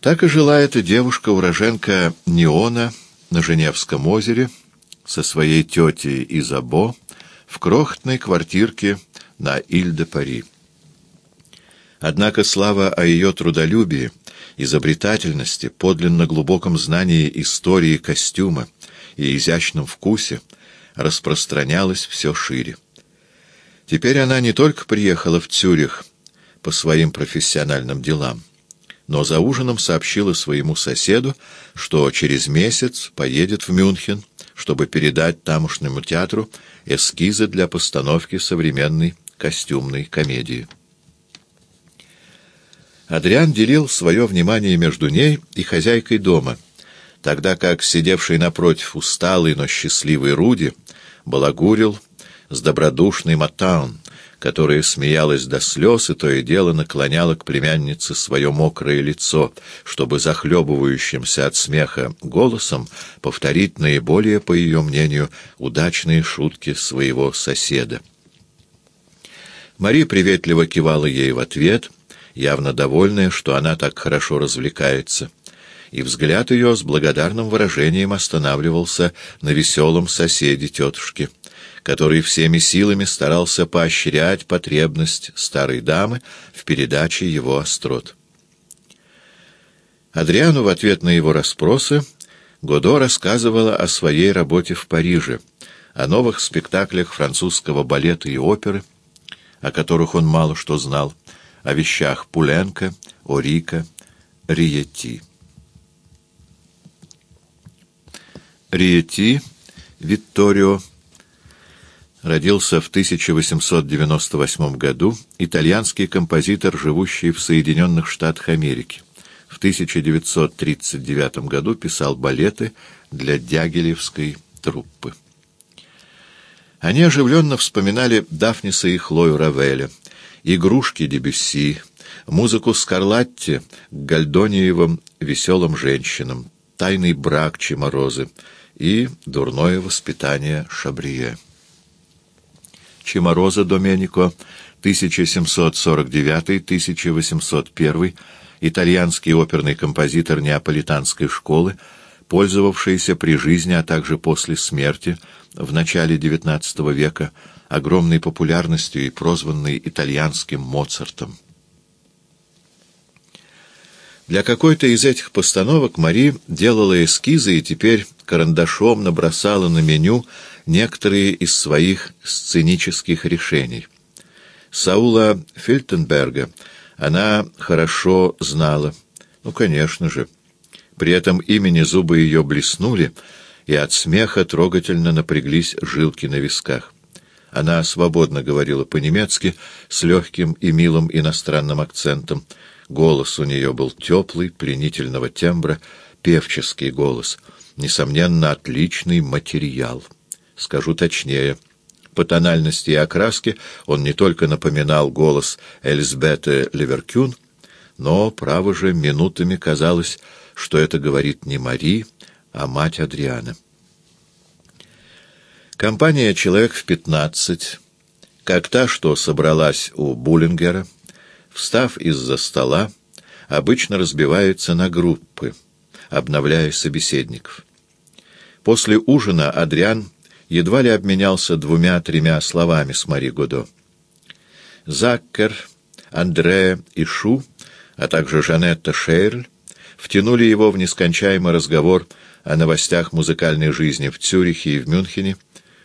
Так и жила эта девушка-уроженка Неона на Женевском озере со своей тетей Изабо в крохотной квартирке на Иль-де-Пари. Однако слава о ее трудолюбии, изобретательности, подлинно глубоком знании истории костюма и изящном вкусе распространялась все шире. Теперь она не только приехала в Цюрих по своим профессиональным делам, но за ужином сообщила своему соседу, что через месяц поедет в Мюнхен, чтобы передать тамошнему театру эскизы для постановки современной костюмной комедии. Адриан делил свое внимание между ней и хозяйкой дома, тогда как сидевший напротив усталый, но счастливый Руди балагурил с добродушной Матаун, которая смеялась до слез и то и дело наклоняла к племяннице свое мокрое лицо, чтобы захлебывающимся от смеха голосом повторить наиболее, по ее мнению, удачные шутки своего соседа. Мари приветливо кивала ей в ответ, явно довольная, что она так хорошо развлекается, и взгляд ее с благодарным выражением останавливался на веселом соседе тетушки — который всеми силами старался поощрять потребность старой дамы в передаче его острот. Адриану в ответ на его расспросы Годо рассказывала о своей работе в Париже, о новых спектаклях французского балета и оперы, о которых он мало что знал, о вещах Пуленко, Орика, Риети. Риети, Витторио, родился в 1898 году итальянский композитор, живущий в Соединенных Штатах Америки. В 1939 году писал балеты для Дягилевской труппы. Они оживленно вспоминали Дафниса и Хлою Равеля, игрушки Дебюсси, музыку Скарлатти к Гальдониевым веселым женщинам, тайный брак Чеморозы и дурное воспитание Шабрие. Чемороза Доменико, 1749-1801, итальянский оперный композитор неаполитанской школы, пользовавшийся при жизни, а также после смерти, в начале XIX века, огромной популярностью и прозванный итальянским Моцартом. Для какой-то из этих постановок Мари делала эскизы и теперь карандашом набросала на меню некоторые из своих сценических решений. Саула Фельтенберга она хорошо знала. Ну, конечно же. При этом имени зубы ее блеснули, и от смеха трогательно напряглись жилки на висках. Она свободно говорила по-немецки с легким и милым иностранным акцентом. Голос у нее был теплый, пленительного тембра, певческий голос. Несомненно, отличный материал. Скажу точнее. По тональности и окраске он не только напоминал голос Эльзбеты Леверкюн, но, право же, минутами казалось, что это говорит не Мари, а мать Адриана. Компания «Человек в пятнадцать», как та, что собралась у Буллингера, встав из-за стола, обычно разбивается на группы, обновляя собеседников. После ужина Адриан едва ли обменялся двумя-тремя словами с Мари Годо. Заккер, Андре и Шу, а также Жанетта Шейрль втянули его в нескончаемый разговор о новостях музыкальной жизни в Цюрихе и в Мюнхене,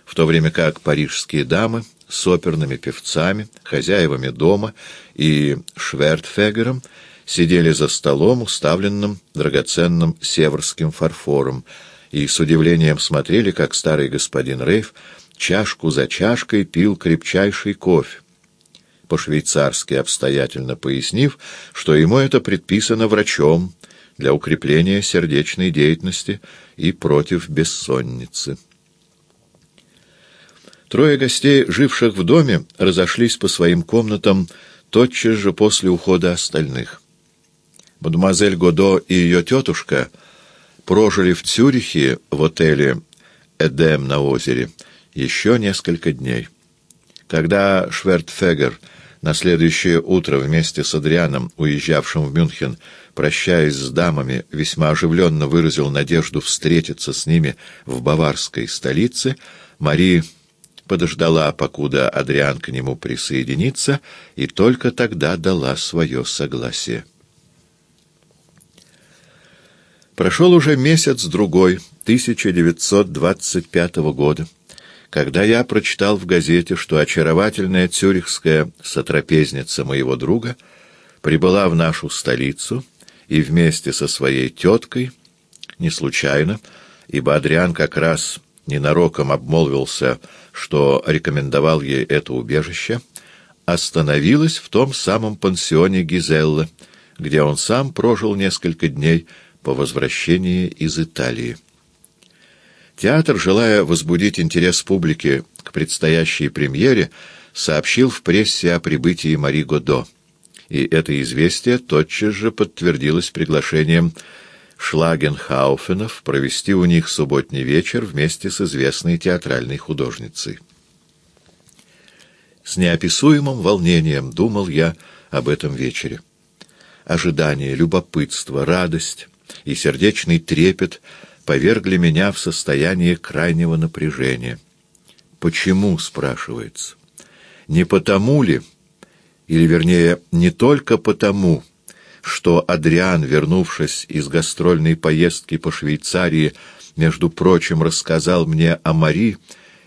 в то время как парижские дамы с оперными певцами, хозяевами дома и Швертфегером сидели за столом, уставленным драгоценным северским фарфором, и с удивлением смотрели, как старый господин Рейф чашку за чашкой пил крепчайший кофе, по-швейцарски обстоятельно пояснив, что ему это предписано врачом для укрепления сердечной деятельности и против бессонницы. Трое гостей, живших в доме, разошлись по своим комнатам тотчас же после ухода остальных. Мадемуазель Годо и ее тетушка — прожили в Цюрихе в отеле «Эдем» на озере еще несколько дней. Когда Швертфегер На следующее утро вместе с Адрианом, уезжавшим в Мюнхен, прощаясь с дамами, весьма оживленно выразил надежду встретиться с ними в баварской столице, Мари подождала, покуда Адриан к нему присоединится, и только тогда дала свое согласие. Прошел уже месяц-другой, 1925 года, когда я прочитал в газете, что очаровательная цюрихская сотрапезница моего друга прибыла в нашу столицу и вместе со своей теткой, не случайно, ибо Адриан как раз ненароком обмолвился, что рекомендовал ей это убежище, остановилась в том самом пансионе Гизеллы, где он сам прожил несколько дней по возвращении из Италии. Театр, желая возбудить интерес публики к предстоящей премьере, сообщил в прессе о прибытии Мари Годо, и это известие тотчас же подтвердилось приглашением Шлагенхауфенов провести у них субботний вечер вместе с известной театральной художницей. С неописуемым волнением думал я об этом вечере. Ожидание, любопытство, радость и сердечный трепет повергли меня в состояние крайнего напряжения. Почему, спрашивается? Не потому ли, или вернее, не только потому, что Адриан, вернувшись из гастрольной поездки по Швейцарии, между прочим, рассказал мне о Мари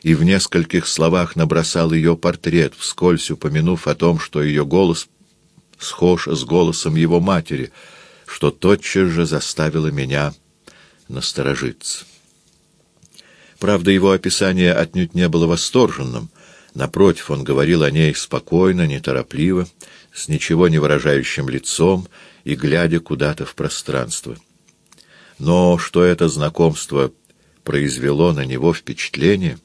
и в нескольких словах набросал ее портрет, вскользь упомянув о том, что ее голос схож с голосом его матери — что тотчас же заставило меня насторожиться. Правда, его описание отнюдь не было восторженным. Напротив, он говорил о ней спокойно, неторопливо, с ничего не выражающим лицом и глядя куда-то в пространство. Но что это знакомство произвело на него впечатление,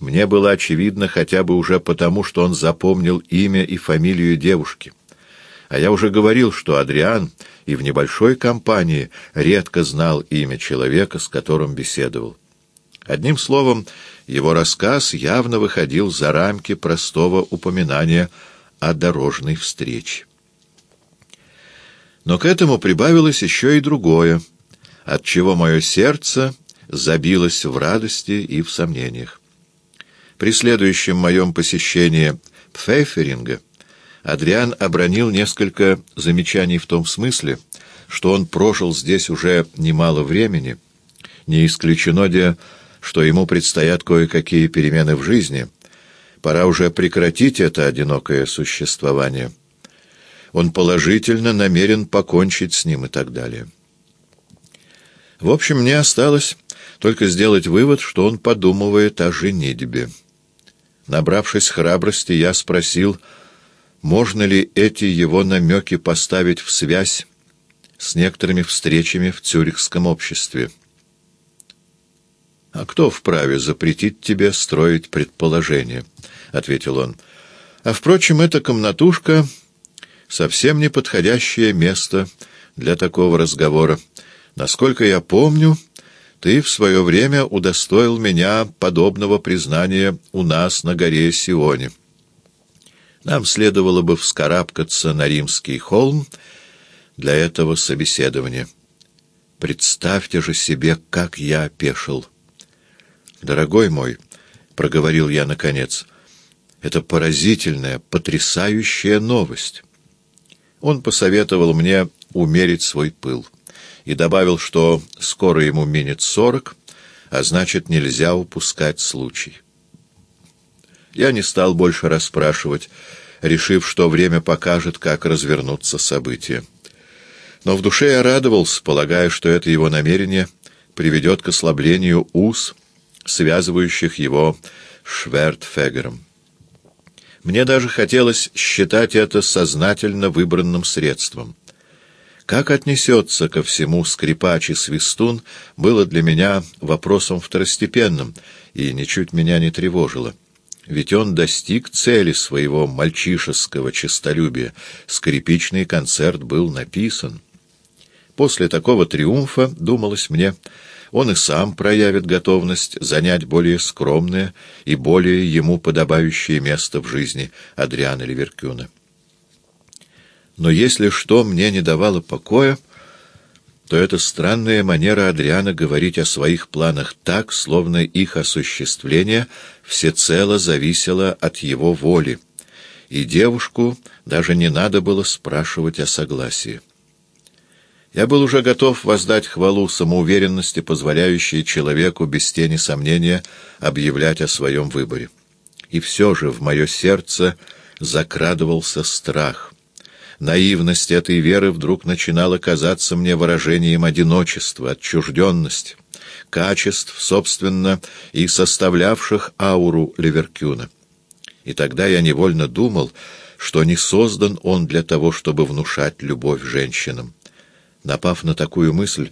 мне было очевидно хотя бы уже потому, что он запомнил имя и фамилию девушки. А я уже говорил, что Адриан и в небольшой компании редко знал имя человека, с которым беседовал. Одним словом, его рассказ явно выходил за рамки простого упоминания о дорожной встрече. Но к этому прибавилось еще и другое, от чего мое сердце забилось в радости и в сомнениях. При следующем моем посещении Пфейферинга Адриан обронил несколько замечаний в том смысле, что он прожил здесь уже немало времени, не исключено де, что ему предстоят кое-какие перемены в жизни. Пора уже прекратить это одинокое существование. Он положительно намерен покончить с ним и так далее. В общем, мне осталось только сделать вывод, что он подумывает о женитьбе. Набравшись храбрости, я спросил, можно ли эти его намеки поставить в связь с некоторыми встречами в цюрихском обществе. «А кто вправе запретить тебе строить предположения?» — ответил он. «А, впрочем, эта комнатушка — совсем не подходящее место для такого разговора. Насколько я помню, ты в свое время удостоил меня подобного признания у нас на горе Сионе». Нам следовало бы вскарабкаться на римский холм для этого собеседования. Представьте же себе, как я опешил. «Дорогой мой», — проговорил я наконец, — «это поразительная, потрясающая новость». Он посоветовал мне умерить свой пыл и добавил, что скоро ему минет сорок, а значит, нельзя упускать случай. Я не стал больше расспрашивать, решив, что время покажет, как развернуться события. Но в душе я радовался, полагая, что это его намерение приведет к ослаблению уз, связывающих его Швертфегером. Мне даже хотелось считать это сознательно выбранным средством. Как отнесется ко всему скрипач и свистун, было для меня вопросом второстепенным и ничуть меня не тревожило ведь он достиг цели своего мальчишеского честолюбия. Скрипичный концерт был написан. После такого триумфа, думалось мне, он и сам проявит готовность занять более скромное и более ему подобающее место в жизни Адриана Ливеркюна. Но если что мне не давало покоя, то это странная манера Адриана говорить о своих планах так, словно их осуществление всецело зависело от его воли, и девушку даже не надо было спрашивать о согласии. Я был уже готов воздать хвалу самоуверенности, позволяющей человеку без тени сомнения объявлять о своем выборе. И все же в мое сердце закрадывался страх. Наивность этой веры вдруг начинала казаться мне выражением одиночества, отчужденности, качеств, собственно, и составлявших ауру Ливеркюна. И тогда я невольно думал, что не создан он для того, чтобы внушать любовь женщинам. Напав на такую мысль,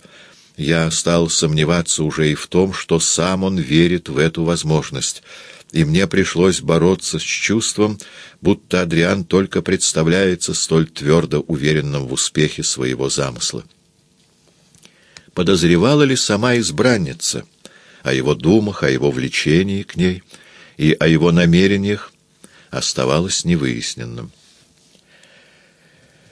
я стал сомневаться уже и в том, что сам он верит в эту возможность, и мне пришлось бороться с чувством, будто Адриан только представляется столь твердо уверенным в успехе своего замысла. Подозревала ли сама избранница о его думах, о его влечении к ней и о его намерениях, оставалось невыясненным.